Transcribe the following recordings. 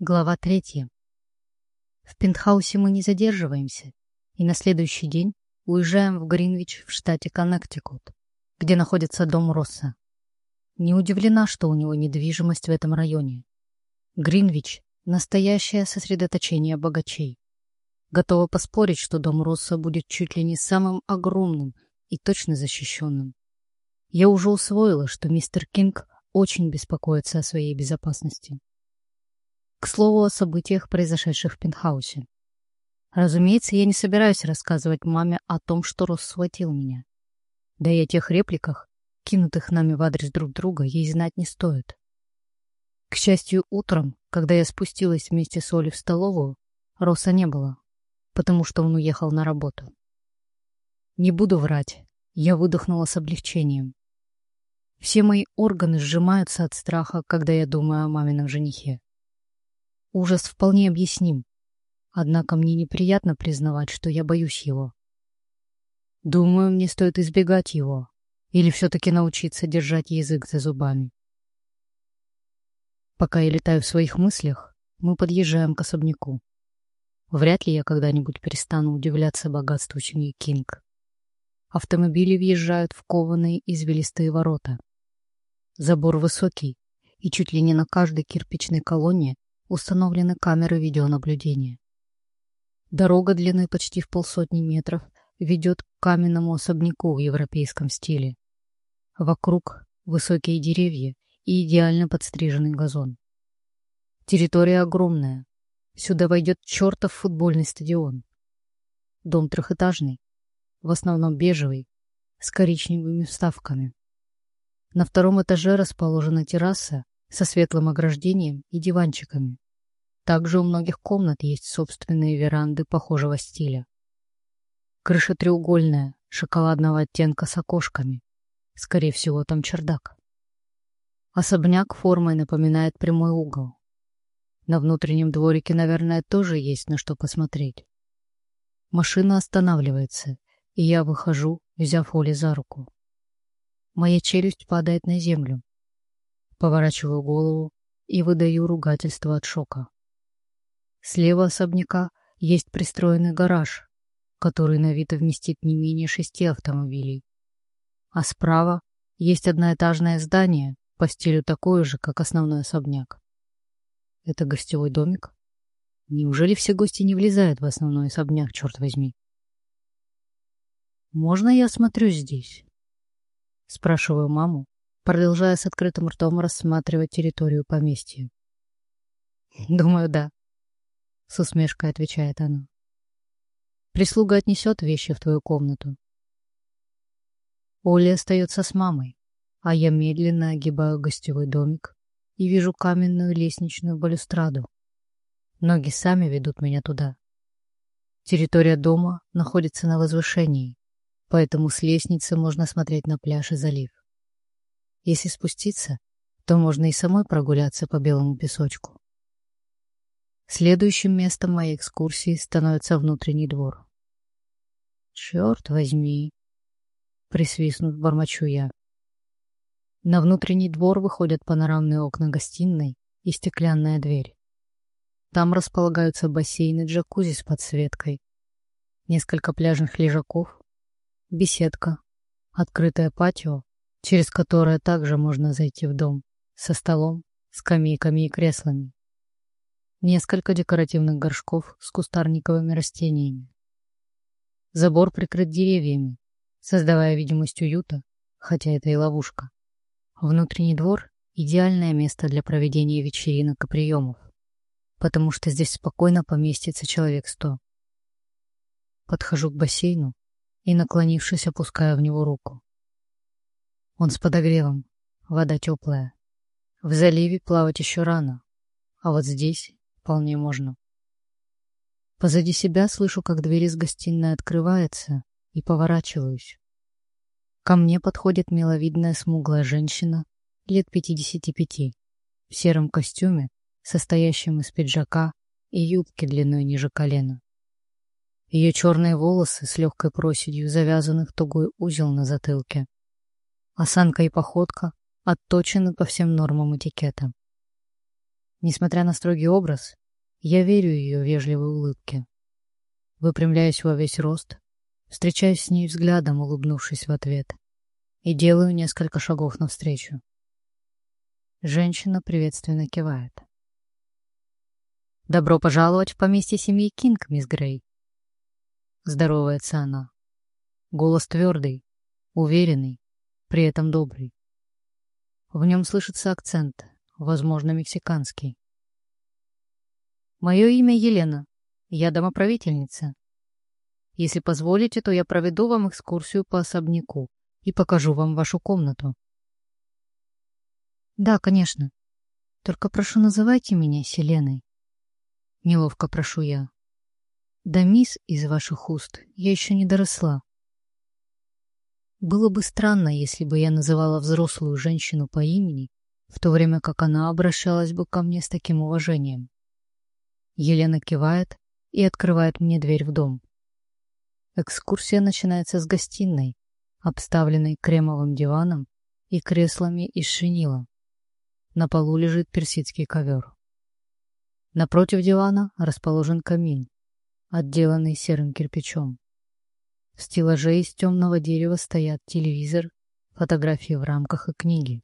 Глава третья. В пентхаусе мы не задерживаемся, и на следующий день уезжаем в Гринвич в штате Коннектикут, где находится дом Росса. Не удивлена, что у него недвижимость в этом районе. Гринвич — настоящее сосредоточение богачей. Готова поспорить, что дом Росса будет чуть ли не самым огромным и точно защищенным. Я уже усвоила, что мистер Кинг очень беспокоится о своей безопасности. К слову о событиях, произошедших в пентхаусе. Разумеется, я не собираюсь рассказывать маме о том, что Росс схватил меня. Да и о тех репликах, кинутых нами в адрес друг друга, ей знать не стоит. К счастью, утром, когда я спустилась вместе с Олей в столовую, Росса не было, потому что он уехал на работу. Не буду врать, я выдохнула с облегчением. Все мои органы сжимаются от страха, когда я думаю о мамином женихе. Ужас вполне объясним. Однако мне неприятно признавать, что я боюсь его. Думаю, мне стоит избегать его. Или все-таки научиться держать язык за зубами. Пока я летаю в своих мыслях, мы подъезжаем к особняку. Вряд ли я когда-нибудь перестану удивляться богатству семьи Кинг. Автомобили въезжают в кованые извилистые ворота. Забор высокий, и чуть ли не на каждой кирпичной колонне установлены камеры видеонаблюдения. Дорога длиной почти в полсотни метров ведет к каменному особняку в европейском стиле. Вокруг высокие деревья и идеально подстриженный газон. Территория огромная. Сюда войдет чертов футбольный стадион. Дом трехэтажный, в основном бежевый, с коричневыми вставками. На втором этаже расположена терраса со светлым ограждением и диванчиками. Также у многих комнат есть собственные веранды похожего стиля. Крыша треугольная, шоколадного оттенка с окошками. Скорее всего, там чердак. Особняк формой напоминает прямой угол. На внутреннем дворике, наверное, тоже есть на что посмотреть. Машина останавливается, и я выхожу, взяв Оли за руку. Моя челюсть падает на землю. Поворачиваю голову и выдаю ругательство от шока. Слева особняка есть пристроенный гараж, который на вид вместит не менее шести автомобилей. А справа есть одноэтажное здание, по стилю такое же, как основной особняк. Это гостевой домик? Неужели все гости не влезают в основной особняк, черт возьми? «Можно я осмотрюсь здесь?» Спрашиваю маму, продолжая с открытым ртом рассматривать территорию поместья. «Думаю, да», — с усмешкой отвечает она. «Прислуга отнесет вещи в твою комнату». Оля остается с мамой, а я медленно огибаю гостевой домик и вижу каменную лестничную балюстраду. Ноги сами ведут меня туда. Территория дома находится на возвышении, поэтому с лестницы можно смотреть на пляж и залив. Если спуститься, то можно и самой прогуляться по белому песочку. Следующим местом моей экскурсии становится внутренний двор. «Черт возьми!» — присвистнув, бормочу я. На внутренний двор выходят панорамные окна гостиной и стеклянная дверь. Там располагаются бассейны джакузи с подсветкой, несколько пляжных лежаков, беседка, открытое патио через которое также можно зайти в дом, со столом, скамейками и креслами. Несколько декоративных горшков с кустарниковыми растениями. Забор прикрыт деревьями, создавая видимость уюта, хотя это и ловушка. Внутренний двор — идеальное место для проведения вечеринок и приемов, потому что здесь спокойно поместится человек сто. Подхожу к бассейну и, наклонившись, опускаю в него руку. Он с подогревом. Вода теплая. В заливе плавать еще рано. А вот здесь вполне можно. Позади себя слышу, как дверь из гостиной открывается, и поворачиваюсь. Ко мне подходит миловидная смуглая женщина лет 55 в сером костюме, состоящем из пиджака и юбки длиной ниже колена. Ее черные волосы с легкой проседью завязаны в тугой узел на затылке. Осанка и походка отточены по всем нормам этикета. Несмотря на строгий образ, я верю ее вежливой улыбке. Выпрямляюсь во весь рост, встречаюсь с ней взглядом, улыбнувшись в ответ, и делаю несколько шагов навстречу. Женщина приветственно кивает. «Добро пожаловать в поместье семьи Кинг, мисс Грей!» Здоровается она. Голос твердый, уверенный, при этом добрый. В нем слышится акцент, возможно, мексиканский. «Мое имя Елена. Я домоправительница. Если позволите, то я проведу вам экскурсию по особняку и покажу вам вашу комнату. Да, конечно. Только прошу, называйте меня Селеной. Неловко прошу я. Да мисс из ваших уст я еще не доросла. Было бы странно, если бы я называла взрослую женщину по имени, в то время как она обращалась бы ко мне с таким уважением. Елена кивает и открывает мне дверь в дом. Экскурсия начинается с гостиной, обставленной кремовым диваном и креслами из шинила. На полу лежит персидский ковер. Напротив дивана расположен камин, отделанный серым кирпичом. В стеллаже из темного дерева стоят телевизор, фотографии в рамках и книги.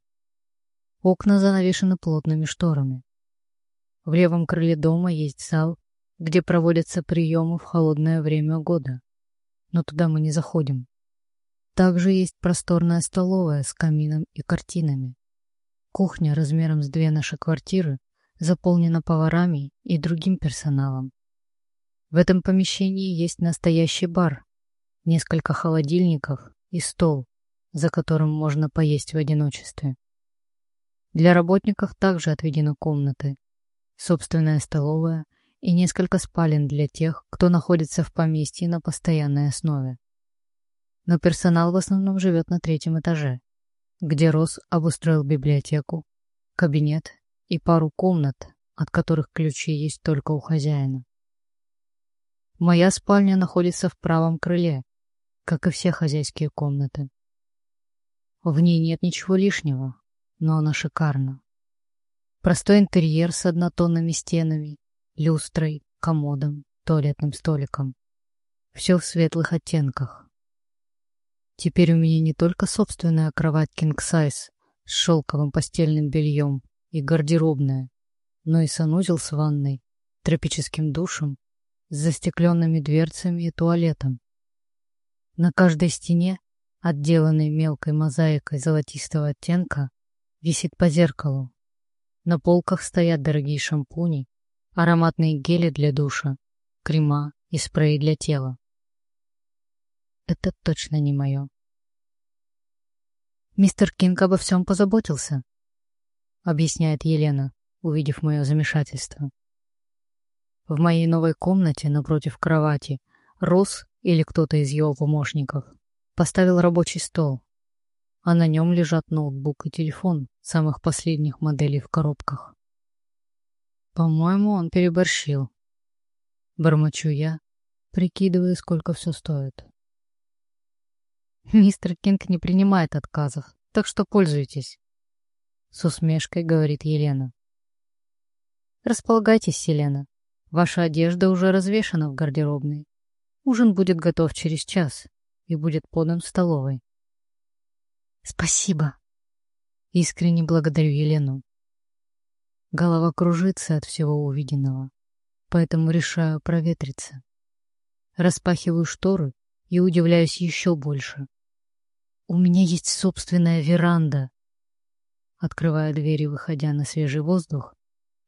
Окна занавешены плотными шторами. В левом крыле дома есть зал, где проводятся приемы в холодное время года. Но туда мы не заходим. Также есть просторная столовая с камином и картинами. Кухня размером с две наши квартиры заполнена поварами и другим персоналом. В этом помещении есть настоящий бар, несколько холодильников и стол, за которым можно поесть в одиночестве. Для работников также отведены комнаты, собственная столовая и несколько спален для тех, кто находится в поместье на постоянной основе. Но персонал в основном живет на третьем этаже где Рос обустроил библиотеку, кабинет и пару комнат, от которых ключи есть только у хозяина. Моя спальня находится в правом крыле, как и все хозяйские комнаты. В ней нет ничего лишнего, но она шикарна. Простой интерьер с однотонными стенами, люстрой, комодом, туалетным столиком. Все в светлых оттенках. Теперь у меня не только собственная кровать King Size с шелковым постельным бельем и гардеробная, но и санузел с ванной, тропическим душем, с застекленными дверцами и туалетом. На каждой стене, отделанной мелкой мозаикой золотистого оттенка, висит по зеркалу. На полках стоят дорогие шампуни, ароматные гели для душа, крема и спреи для тела. Это точно не мое. Мистер Кинг обо всем позаботился, объясняет Елена, увидев мое замешательство. В моей новой комнате напротив кровати Рос или кто-то из его помощников поставил рабочий стол, а на нем лежат ноутбук и телефон самых последних моделей в коробках. По-моему, он переборщил. Бормочу я, прикидывая, сколько все стоит. Мистер Кинг не принимает отказов, так что пользуйтесь. С усмешкой говорит Елена. Располагайтесь, Селена. Ваша одежда уже развешана в гардеробной. Ужин будет готов через час и будет подан в столовой. Спасибо. Искренне благодарю Елену. Голова кружится от всего увиденного, поэтому решаю проветриться. Распахиваю шторы и удивляюсь еще больше. У меня есть собственная веранда. Открывая дверь и выходя на свежий воздух,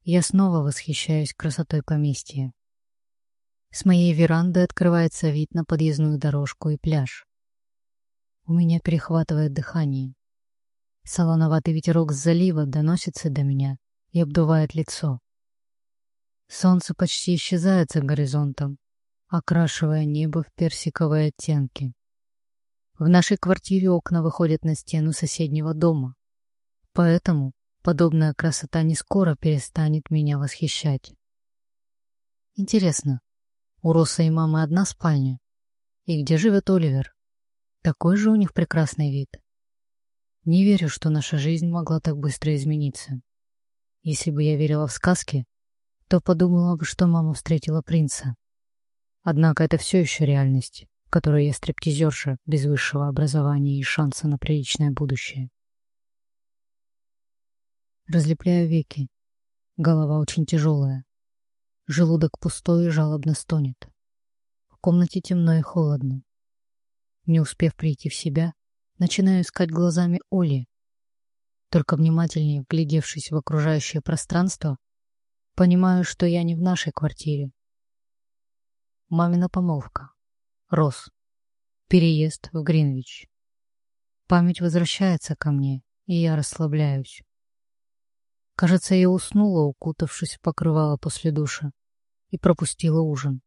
я снова восхищаюсь красотой поместья. С моей веранды открывается вид на подъездную дорожку и пляж. У меня перехватывает дыхание. Солоноватый ветерок с залива доносится до меня и обдувает лицо. Солнце почти исчезает за горизонтом, окрашивая небо в персиковые оттенки. В нашей квартире окна выходят на стену соседнего дома. Поэтому подобная красота не скоро перестанет меня восхищать. Интересно, у Роса и мамы одна спальня? И где живет Оливер? Такой же у них прекрасный вид. Не верю, что наша жизнь могла так быстро измениться. Если бы я верила в сказки, то подумала бы, что мама встретила принца. Однако это все еще реальность, в которой я стриптизерша без высшего образования и шанса на приличное будущее. Разлепляю веки. Голова очень тяжелая. Желудок пустой и жалобно стонет. В комнате темно и холодно. Не успев прийти в себя, начинаю искать глазами Оли. Только внимательнее вглядевшись в окружающее пространство, понимаю, что я не в нашей квартире. Мамина помолвка. Рос. Переезд в Гринвич. Память возвращается ко мне, и я расслабляюсь. Кажется, я уснула, укутавшись в покрывало после душа, и пропустила ужин.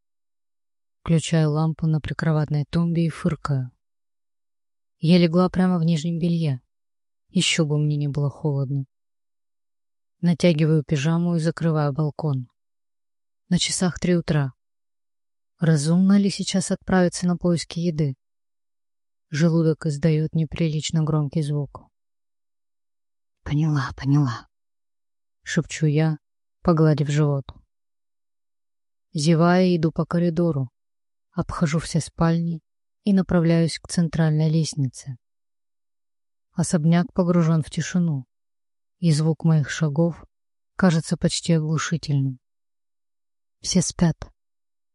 Включаю лампу на прикроватной тумбе и фыркаю. Я легла прямо в нижнем белье. Еще бы мне не было холодно. Натягиваю пижаму и закрываю балкон. На часах три утра. Разумно ли сейчас отправиться на поиски еды? Желудок издает неприлично громкий звук. Поняла, поняла шепчу я, погладив живот. Зевая, иду по коридору, обхожу все спальни и направляюсь к центральной лестнице. Особняк погружен в тишину, и звук моих шагов кажется почти оглушительным. Все спят.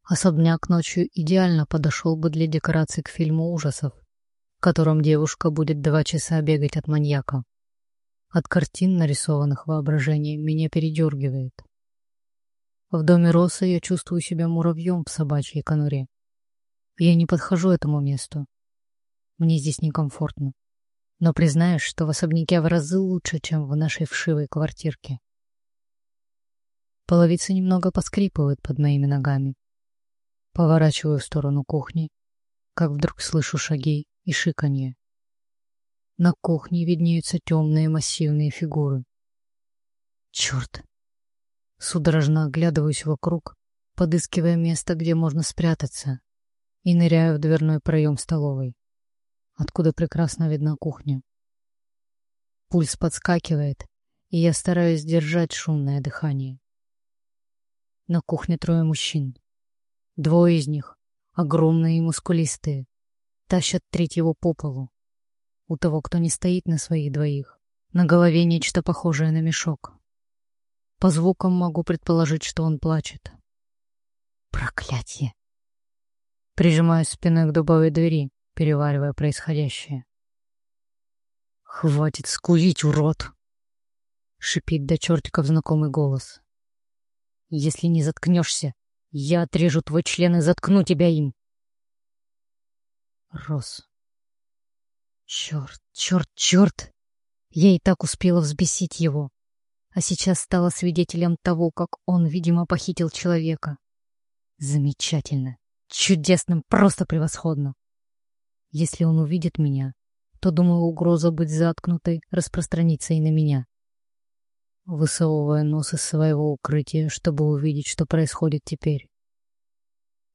Особняк ночью идеально подошел бы для декораций к фильму ужасов, в котором девушка будет два часа бегать от маньяка. От картин, нарисованных воображением, меня передергивает. В доме Роса я чувствую себя муравьем в собачьей конуре. Я не подхожу этому месту. Мне здесь некомфортно. Но признаешь, что в особняке в разы лучше, чем в нашей вшивой квартирке. Половица немного поскрипывает под моими ногами. Поворачиваю в сторону кухни, как вдруг слышу шаги и шиканье. На кухне виднеются темные массивные фигуры. Черт! Судорожно оглядываюсь вокруг, подыскивая место, где можно спрятаться, и ныряю в дверной проем столовой, откуда прекрасно видна кухня. Пульс подскакивает, и я стараюсь сдержать шумное дыхание. На кухне трое мужчин. Двое из них, огромные и мускулистые, тащат третьего по полу. У того, кто не стоит на своих двоих, на голове нечто похожее на мешок. По звукам могу предположить, что он плачет. Проклятие! Прижимаюсь спиной к дубовой двери, переваривая происходящее. «Хватит скулить, урод!» — шипит до чертиков знакомый голос. «Если не заткнешься, я отрежу твой член и заткну тебя им!» Рос. Черт, черт, черт! Я и так успела взбесить его, а сейчас стала свидетелем того, как он, видимо, похитил человека. Замечательно, чудесно, просто превосходно. Если он увидит меня, то, думаю, угроза быть заткнутой распространится и на меня. Высовывая нос из своего укрытия, чтобы увидеть, что происходит теперь.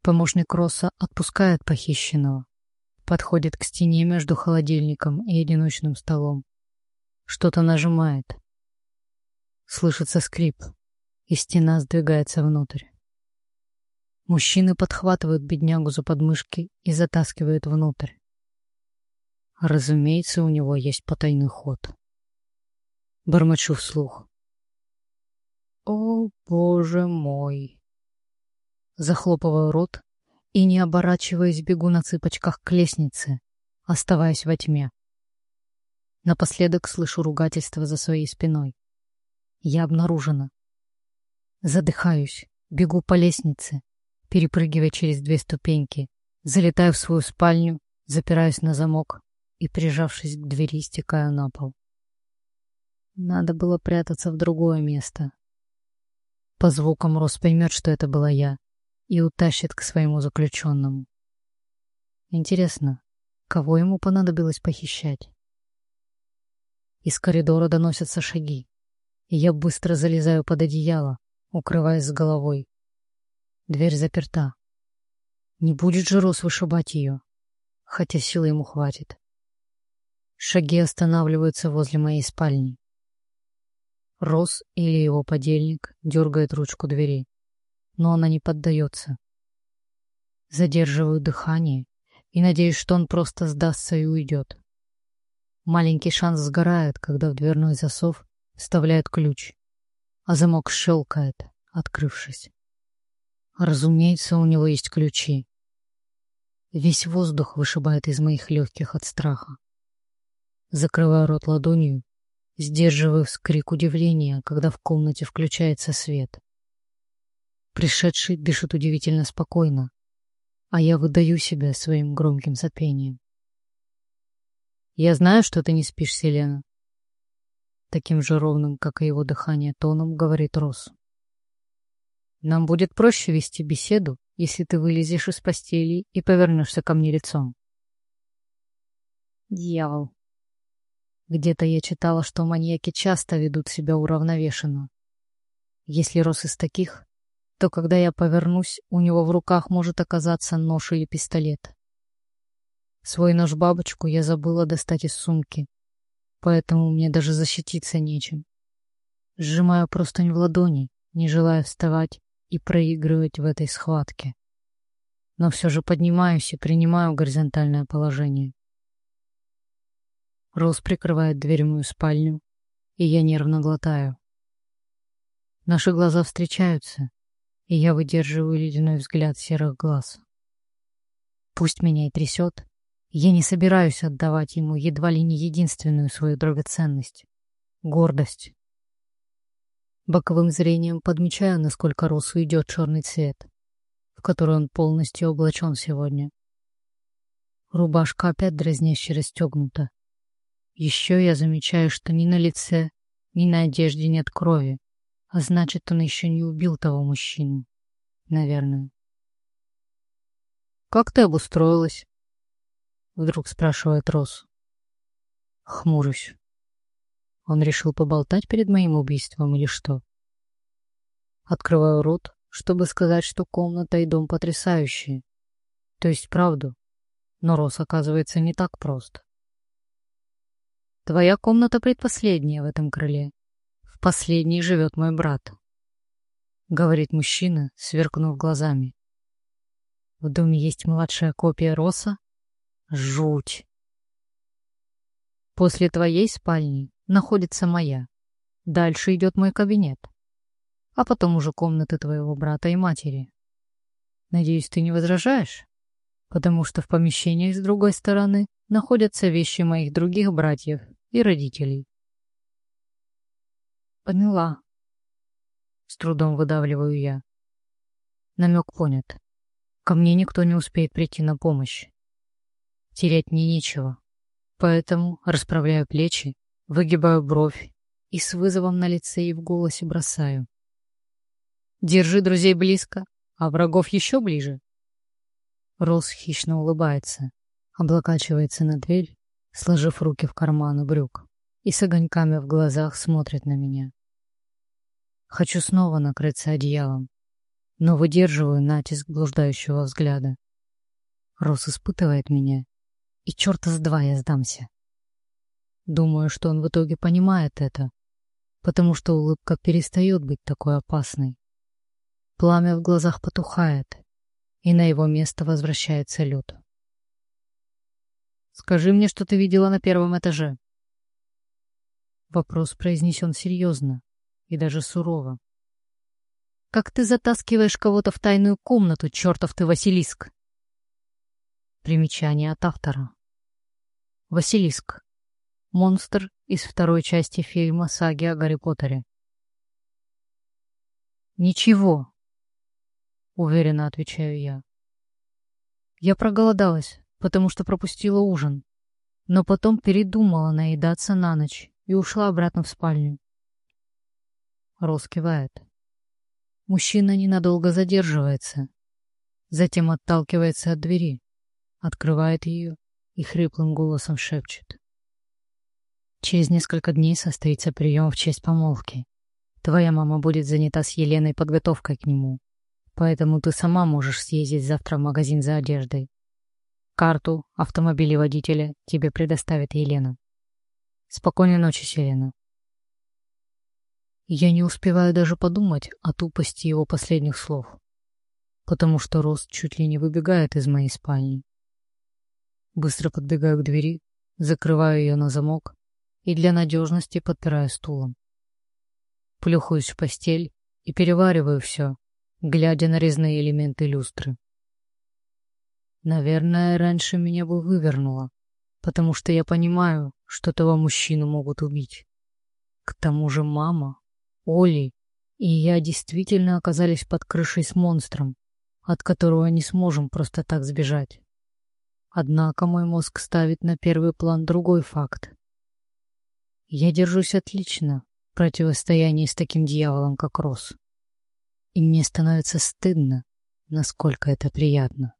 Помощник Росса отпускает похищенного, подходит к стене между холодильником и одиночным столом. Что-то нажимает. Слышится скрип, и стена сдвигается внутрь. Мужчины подхватывают беднягу за подмышки и затаскивают внутрь. Разумеется, у него есть потайный ход. Бормочу вслух. «О, боже мой!» Захлопываю рот и, не оборачиваясь, бегу на цыпочках к лестнице, оставаясь во тьме. Напоследок слышу ругательство за своей спиной. Я обнаружена. Задыхаюсь, бегу по лестнице, перепрыгивая через две ступеньки, залетаю в свою спальню, запираюсь на замок и, прижавшись к двери, стекаю на пол. Надо было прятаться в другое место. По звукам Рос поймет, что это была я, и утащит к своему заключенному. Интересно, кого ему понадобилось похищать? Из коридора доносятся шаги, и я быстро залезаю под одеяло, укрываясь с головой. Дверь заперта. Не будет же Рос вышибать ее, хотя силы ему хватит. Шаги останавливаются возле моей спальни. Рос или его подельник дергает ручку двери, но она не поддается. Задерживаю дыхание и надеюсь, что он просто сдастся и уйдет. Маленький шанс сгорает, когда в дверной засов вставляют ключ, а замок щелкает, открывшись. Разумеется, у него есть ключи. Весь воздух вышибает из моих легких от страха. Закрываю рот ладонью, сдерживаю вскрик удивления, когда в комнате включается свет. Пришедший дышит удивительно спокойно, а я выдаю себя своим громким сопением. «Я знаю, что ты не спишь, Селена», — таким же ровным, как и его дыхание, тоном говорит Рос. «Нам будет проще вести беседу, если ты вылезешь из постели и повернешься ко мне лицом». Дьявол. Где-то я читала, что маньяки часто ведут себя уравновешенно. Если Рос из таких, то когда я повернусь, у него в руках может оказаться нож или пистолет. Свой нож-бабочку я забыла достать из сумки, поэтому мне даже защититься нечем. Сжимаю простынь в ладони, не желая вставать и проигрывать в этой схватке. Но все же поднимаюсь и принимаю горизонтальное положение. Роуз прикрывает дверь мою спальню, и я нервно глотаю. Наши глаза встречаются, и я выдерживаю ледяной взгляд серых глаз. Пусть меня и трясет, я не собираюсь отдавать ему едва ли не единственную свою драгоценность — гордость. Боковым зрением подмечаю, насколько Росу идет черный цвет, в который он полностью облачен сегодня. Рубашка опять дразняще расстегнута. Еще я замечаю, что ни на лице, ни на одежде нет крови. А значит, он еще не убил того мужчину. Наверное. «Как ты обустроилась?» Вдруг спрашивает Рос. Хмурюсь. Он решил поболтать перед моим убийством или что? Открываю рот, чтобы сказать, что комната и дом потрясающие. То есть правду. Но Рос оказывается не так прост. Твоя комната предпоследняя в этом крыле. В последней живет мой брат. Говорит мужчина, сверкнув глазами. В доме есть младшая копия Роса? Жуть. После твоей спальни находится моя. Дальше идет мой кабинет. А потом уже комнаты твоего брата и матери. Надеюсь, ты не возражаешь? Потому что в помещениях с другой стороны находятся вещи моих других братьев и родителей. Поняла. С трудом выдавливаю я. Намек понят. Ко мне никто не успеет прийти на помощь. Терять мне нечего. Поэтому расправляю плечи, выгибаю бровь и с вызовом на лице и в голосе бросаю. Держи друзей близко, а врагов еще ближе. Рос хищно улыбается, облокачивается на дверь, сложив руки в карманы брюк, и с огоньками в глазах смотрит на меня. Хочу снова накрыться одеялом, но выдерживаю натиск блуждающего взгляда. Рос испытывает меня, и черта с два я сдамся. Думаю, что он в итоге понимает это, потому что улыбка перестает быть такой опасной. Пламя в глазах потухает, и на его место возвращается лед. «Скажи мне, что ты видела на первом этаже». Вопрос произнесен серьезно, и даже сурово. «Как ты затаскиваешь кого-то в тайную комнату, чертов ты Василиск?» Примечание от автора. Василиск. Монстр из второй части фильма «Саги о Гарри Поттере». «Ничего», — уверенно отвечаю я. Я проголодалась, потому что пропустила ужин, но потом передумала наедаться на ночь и ушла обратно в спальню. Рос кивает. Мужчина ненадолго задерживается, затем отталкивается от двери, открывает ее и хриплым голосом шепчет. Через несколько дней состоится прием в честь помолвки. Твоя мама будет занята с Еленой подготовкой к нему, поэтому ты сама можешь съездить завтра в магазин за одеждой. Карту, автомобиль и водителя тебе предоставит Елена. Спокойной ночи, Селена. Я не успеваю даже подумать о тупости его последних слов, потому что Рост чуть ли не выбегает из моей спальни. Быстро подбегаю к двери, закрываю ее на замок и для надежности подпираю стулом. Плюхаюсь в постель и перевариваю все, глядя на резные элементы люстры. Наверное, раньше меня бы вывернуло, потому что я понимаю, что того мужчину могут убить. К тому же мама, Оли и я действительно оказались под крышей с монстром, от которого не сможем просто так сбежать. Однако мой мозг ставит на первый план другой факт. Я держусь отлично в противостоянии с таким дьяволом, как Рос. И мне становится стыдно, насколько это приятно.